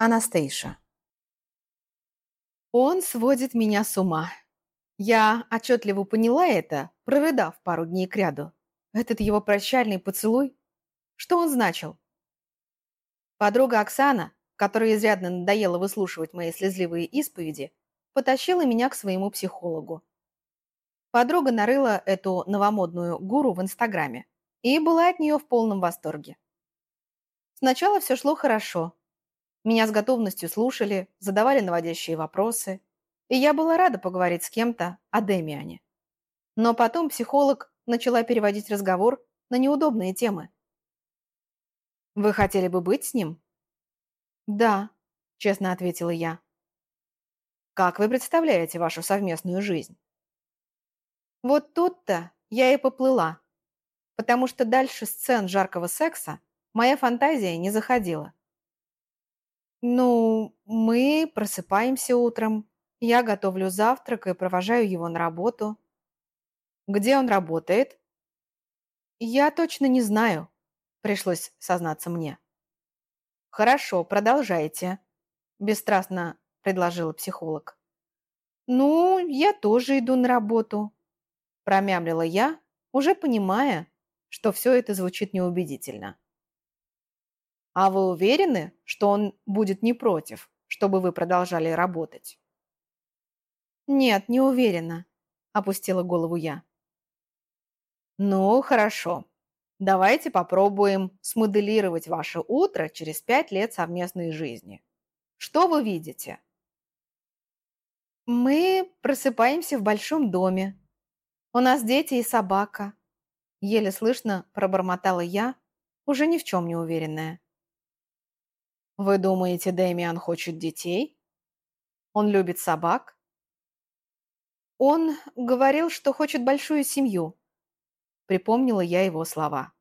Анастейша. Он сводит меня с ума. Я отчетливо поняла это, прорыдав пару дней кряду. Этот его прощальный поцелуй. Что он значил? Подруга Оксана, которая изрядно надоела выслушивать мои слезливые исповеди, потащила меня к своему психологу. Подруга нарыла эту новомодную гуру в Инстаграме и была от нее в полном восторге. Сначала все шло хорошо, меня с готовностью слушали, задавали наводящие вопросы, и я была рада поговорить с кем-то о Демиане. Но потом психолог начала переводить разговор на неудобные темы. «Вы хотели бы быть с ним?» «Да», — честно ответила я. «Как вы представляете вашу совместную жизнь?» Вот тут-то я и поплыла, потому что дальше сцен жаркого секса моя фантазия не заходила. Ну, мы просыпаемся утром. Я готовлю завтрак и провожаю его на работу. Где он работает? Я точно не знаю, пришлось сознаться мне. Хорошо, продолжайте, бесстрастно предложила психолог. Ну, я тоже иду на работу, промямлила я, уже понимая, что все это звучит неубедительно. А вы уверены, что он будет не против, чтобы вы продолжали работать? Нет, не уверена, опустила голову я. Ну, хорошо. Давайте попробуем смоделировать ваше утро через пять лет совместной жизни. Что вы видите? Мы просыпаемся в большом доме. У нас дети и собака. Еле слышно пробормотала я, уже ни в чем не уверенная. Вы думаете, Дэмиан хочет детей? Он любит собак? Он говорил, что хочет большую семью. Припомнила я его слова.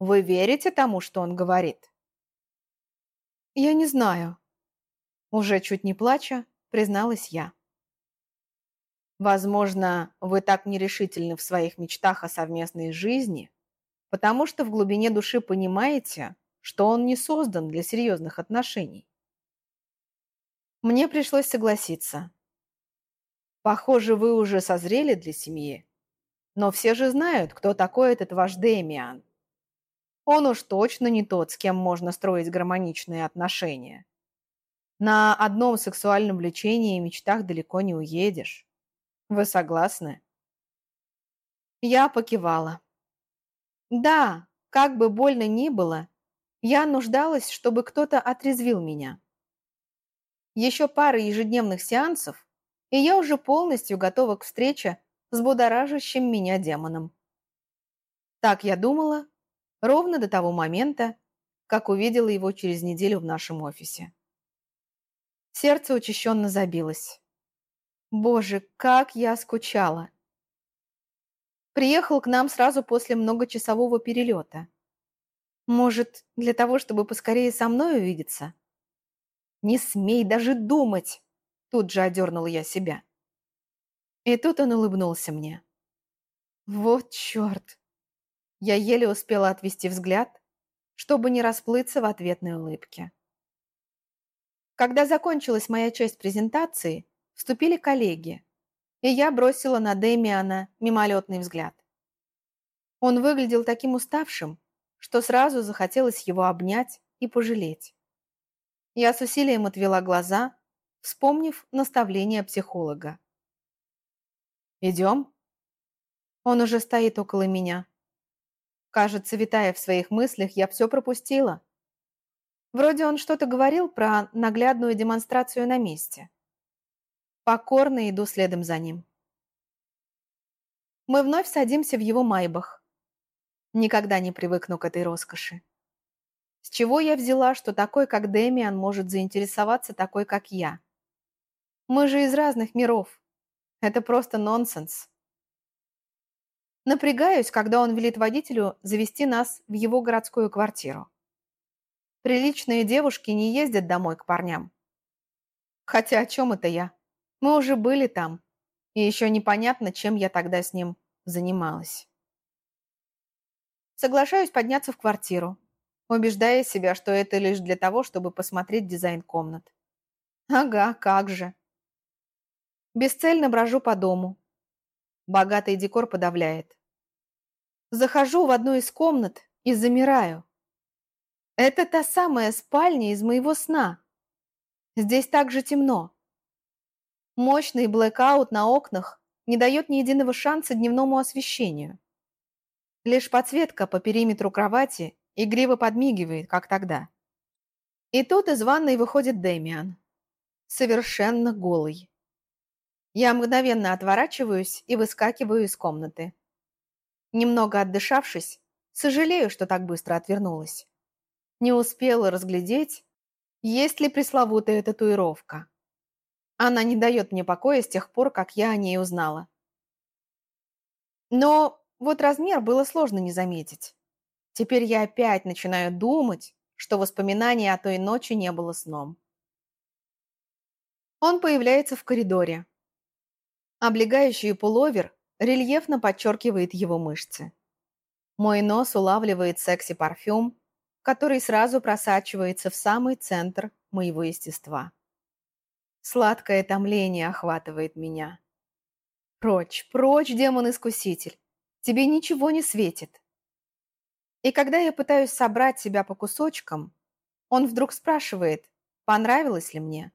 Вы верите тому, что он говорит? Я не знаю. Уже чуть не плача, призналась я. Возможно, вы так нерешительны в своих мечтах о совместной жизни, потому что в глубине души понимаете, что он не создан для серьезных отношений. Мне пришлось согласиться. Похоже, вы уже созрели для семьи. Но все же знают, кто такой этот ваш Дэмиан. Он уж точно не тот, с кем можно строить гармоничные отношения. На одном сексуальном влечении и мечтах далеко не уедешь. Вы согласны? Я покивала. Да, как бы больно ни было, я нуждалась, чтобы кто-то отрезвил меня. Еще пара ежедневных сеансов, и я уже полностью готова к встрече с будоражащим меня демоном. Так я думала ровно до того момента, как увидела его через неделю в нашем офисе. Сердце учащенно забилось. Боже, как я скучала! Приехал к нам сразу после многочасового перелета. Может, для того, чтобы поскорее со мной увидеться? Не смей даже думать! Тут же одернула я себя. И тут он улыбнулся мне. Вот черт! Я еле успела отвести взгляд, чтобы не расплыться в ответной улыбке. Когда закончилась моя часть презентации, вступили коллеги, и я бросила на Дэмиана мимолетный взгляд. Он выглядел таким уставшим, что сразу захотелось его обнять и пожалеть. Я с усилием отвела глаза, вспомнив наставление психолога. «Идем?» Он уже стоит около меня. Кажется, витая в своих мыслях, я все пропустила. Вроде он что-то говорил про наглядную демонстрацию на месте. Покорно иду следом за ним. Мы вновь садимся в его майбах. Никогда не привыкну к этой роскоши. С чего я взяла, что такой, как Дэмиан, может заинтересоваться такой, как я? Мы же из разных миров. Это просто нонсенс. Напрягаюсь, когда он велит водителю завести нас в его городскую квартиру. Приличные девушки не ездят домой к парням. Хотя о чем это я? Мы уже были там, и еще непонятно, чем я тогда с ним занималась. Соглашаюсь подняться в квартиру. убеждая себя, что это лишь для того, чтобы посмотреть дизайн комнат. Ага, как же. Бесцельно брожу по дому. Богатый декор подавляет. Захожу в одну из комнат и замираю. Это та самая спальня из моего сна. Здесь также темно. Мощный блэкаут на окнах не дает ни единого шанса дневному освещению. Лишь подсветка по периметру кровати игриво подмигивает, как тогда. И тут из ванной выходит Дэмиан. Совершенно голый. Я мгновенно отворачиваюсь и выскакиваю из комнаты. Немного отдышавшись, сожалею, что так быстро отвернулась. Не успела разглядеть, есть ли пресловутая татуировка. Она не дает мне покоя с тех пор, как я о ней узнала. Но вот размер было сложно не заметить. Теперь я опять начинаю думать, что воспоминание о той ночи не было сном. Он появляется в коридоре. Облегающий пуловер рельефно подчеркивает его мышцы. Мой нос улавливает секси-парфюм, который сразу просачивается в самый центр моего естества. Сладкое томление охватывает меня. Прочь, прочь, демон-искуситель. Тебе ничего не светит. И когда я пытаюсь собрать себя по кусочкам, он вдруг спрашивает, понравилось ли мне.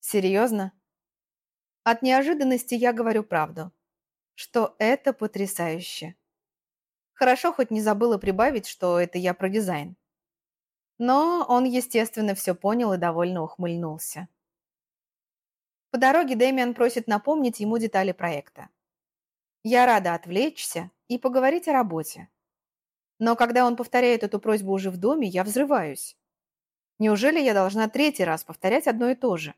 Серьезно? От неожиданности я говорю правду, что это потрясающе. Хорошо, хоть не забыла прибавить, что это я про дизайн. Но он, естественно, все понял и довольно ухмыльнулся. По дороге Дэмиан просит напомнить ему детали проекта. Я рада отвлечься и поговорить о работе. Но когда он повторяет эту просьбу уже в доме, я взрываюсь. Неужели я должна третий раз повторять одно и то же?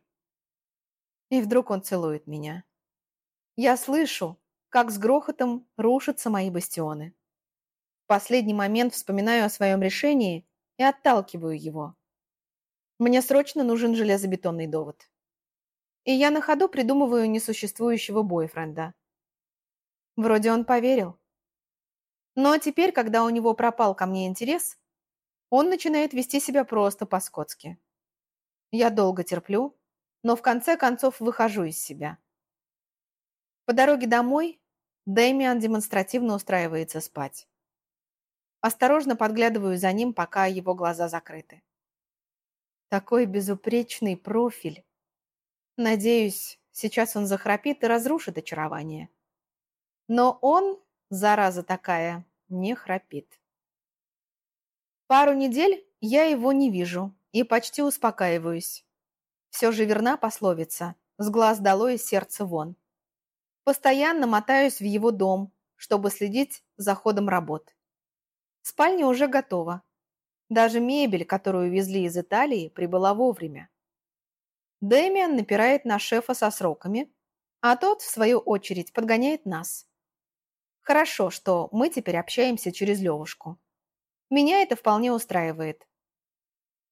И вдруг он целует меня. Я слышу, как с грохотом рушатся мои бастионы. В последний момент вспоминаю о своем решении и отталкиваю его. Мне срочно нужен железобетонный довод и я на ходу придумываю несуществующего бойфренда. Вроде он поверил. Но теперь, когда у него пропал ко мне интерес, он начинает вести себя просто по-скотски. Я долго терплю, но в конце концов выхожу из себя. По дороге домой Дэмиан демонстративно устраивается спать. Осторожно подглядываю за ним, пока его глаза закрыты. Такой безупречный профиль. Надеюсь, сейчас он захрапит и разрушит очарование. Но он, зараза такая, не храпит. Пару недель я его не вижу и почти успокаиваюсь. Все же верна пословица «с глаз долой и сердце вон». Постоянно мотаюсь в его дом, чтобы следить за ходом работ. Спальня уже готова. Даже мебель, которую везли из Италии, прибыла вовремя. Дэмиан напирает на шефа со сроками, а тот, в свою очередь, подгоняет нас. Хорошо, что мы теперь общаемся через Левушку. Меня это вполне устраивает.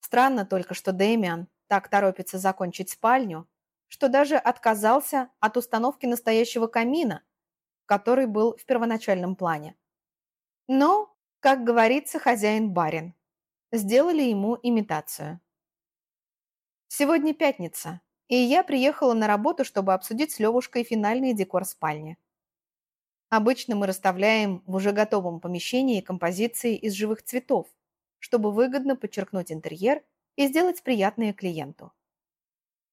Странно только, что Дэмиан так торопится закончить спальню, что даже отказался от установки настоящего камина, который был в первоначальном плане. Но, как говорится, хозяин-барин. Сделали ему имитацию. Сегодня пятница, и я приехала на работу, чтобы обсудить с Левушкой финальный декор спальни. Обычно мы расставляем в уже готовом помещении композиции из живых цветов, чтобы выгодно подчеркнуть интерьер и сделать приятное клиенту.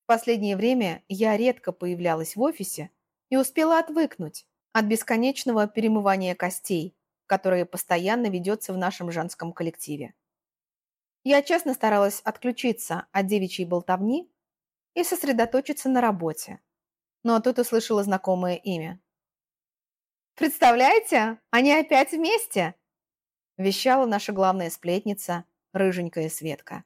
В последнее время я редко появлялась в офисе и успела отвыкнуть от бесконечного перемывания костей, которое постоянно ведется в нашем женском коллективе. Я честно старалась отключиться от девичьей болтовни и сосредоточиться на работе. Но тут услышала знакомое имя. «Представляете, они опять вместе!» вещала наша главная сплетница, рыженькая Светка.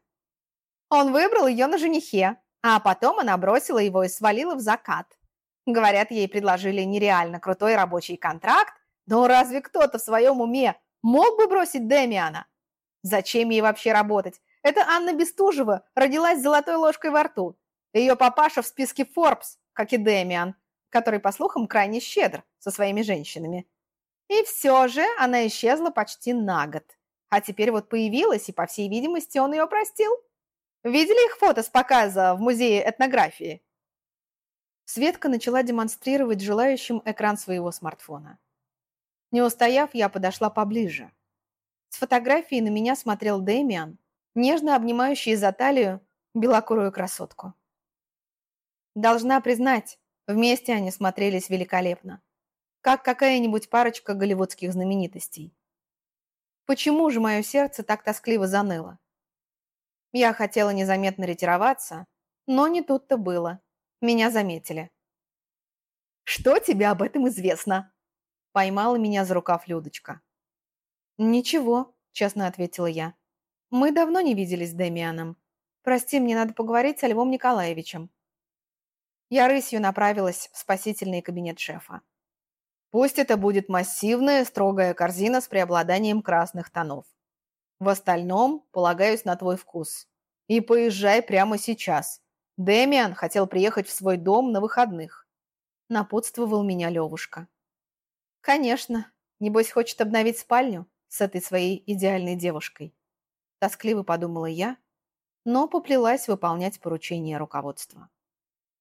Он выбрал ее на женихе, а потом она бросила его и свалила в закат. Говорят, ей предложили нереально крутой рабочий контракт, но разве кто-то в своем уме мог бы бросить Демиана? Зачем ей вообще работать? Это Анна Бестужева родилась с золотой ложкой во рту. Ее папаша в списке Forbes, как и Дэмиан, который, по слухам, крайне щедр со своими женщинами. И все же она исчезла почти на год. А теперь вот появилась, и, по всей видимости, он ее простил. Видели их фото с показа в музее этнографии? Светка начала демонстрировать желающим экран своего смартфона. Не устояв, я подошла поближе. С фотографии на меня смотрел Дэмиан, нежно обнимающий за талию белокурую красотку. Должна признать, вместе они смотрелись великолепно. Как какая-нибудь парочка голливудских знаменитостей. Почему же мое сердце так тоскливо заныло? Я хотела незаметно ретироваться, но не тут-то было. Меня заметили. «Что тебе об этом известно?» Поймала меня за рукав Людочка. «Ничего», — честно ответила я. «Мы давно не виделись с Демианом. Прости, мне надо поговорить с Львом Николаевичем». Я рысью направилась в спасительный кабинет шефа. Пусть это будет массивная, строгая корзина с преобладанием красных тонов. В остальном полагаюсь на твой вкус. И поезжай прямо сейчас. Демиан хотел приехать в свой дом на выходных. Напутствовал меня Левушка. Конечно, небось хочет обновить спальню с этой своей идеальной девушкой. Тоскливо подумала я, но поплелась выполнять поручение руководства.